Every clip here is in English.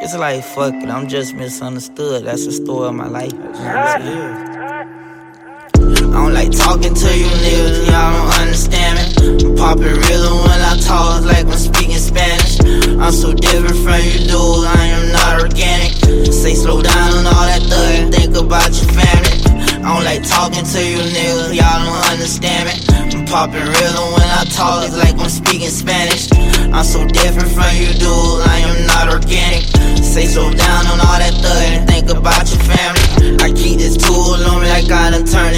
It's like, fuck it, I'm just misunderstood. That's the story of my life. I don't like talking to you niggas, y'all don't understand me. I'm popping realer when I talk, like I'm speaking Spanish. I'm so different from you dudes, I am not organic. Say slow down on all that thug think about your family. I don't like talking to you niggas, y'all don't understand me. I'm popping realer when I talk, like I'm speaking Spanish. I'm so different from you dudes,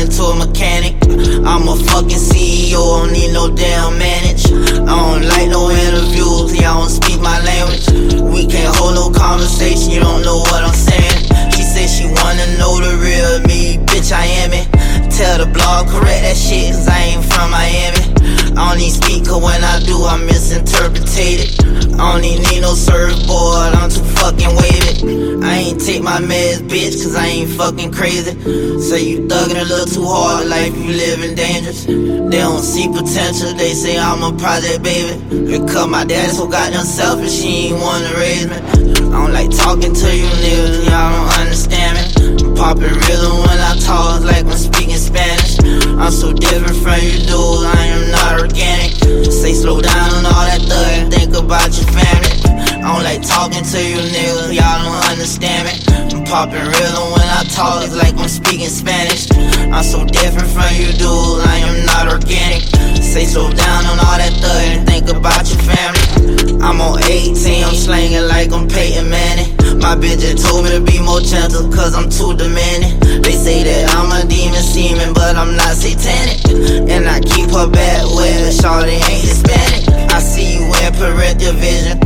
into a mechanic. I'm a fucking CEO, I don't need no damn manage. I don't like no interviews, I don't speak my language. We can't hold no conversation, you don't know what I'm saying. She said she wanna know the real me, bitch, I am it. Tell the blog, correct that shit, cause I ain't from Miami. I don't cause when I do, I misinterpret it. I don't even need no surfboard, I'm too fucking wavy. Ain't take my meds, bitch, cause I ain't fucking crazy. Say you thuggin' a little too hard, life you living dangerous. They don't see potential, they say I'm a project baby. Because my daddy so goddamn selfish, he ain't wanna raise me. I don't like talking to you niggas, y'all don't understand me. I'm popping realer when I talk, like I'm speaking Spanish. I'm so different from you dudes, I am not organic. Say slow down on all that thug, think about your family. Like talking to you niggas, y'all don't understand me. I'm popping realer when I talk, it's like I'm speaking Spanish. I'm so different from you dudes, I am not organic. Say so down on all that thug and think about your family. I'm on 18, I'm slanging like I'm Peyton Manning. My bitch just told me to be more gentle, cause I'm too demanding. They say that I'm a demon semen, but I'm not satanic. And I keep her back where Shawty ain't Hispanic. I see you in parental vision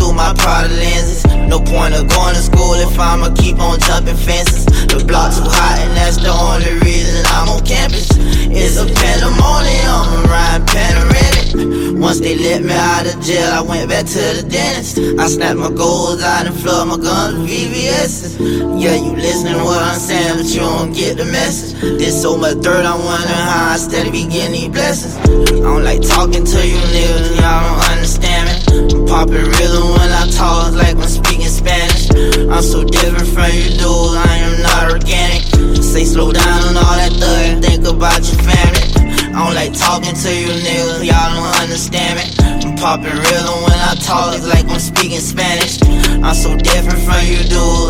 point of going to school if I'ma keep on jumping fences. The block too hot, and that's the only reason I'm on campus. It's a pandemonium, I'm riding panoramic. Once they let me out of jail, I went back to the dentist. I snapped my goals out and flood my guns with VVS's. Yeah, you listening to what I'm saying, but you don't get the message. There's so much dirt, I'm wondering how I steady be getting these blessings. I don't like talking to you niggas, y'all don't understand me. I'm popping realer when I talk, like Spanish. I'm so different from you dudes, I am not organic. Say slow down on all that thug, think about your family. I don't like talking to you niggas, y'all don't understand me. I'm popping realer when I talk, it's like I'm speaking Spanish. I'm so different from you dudes,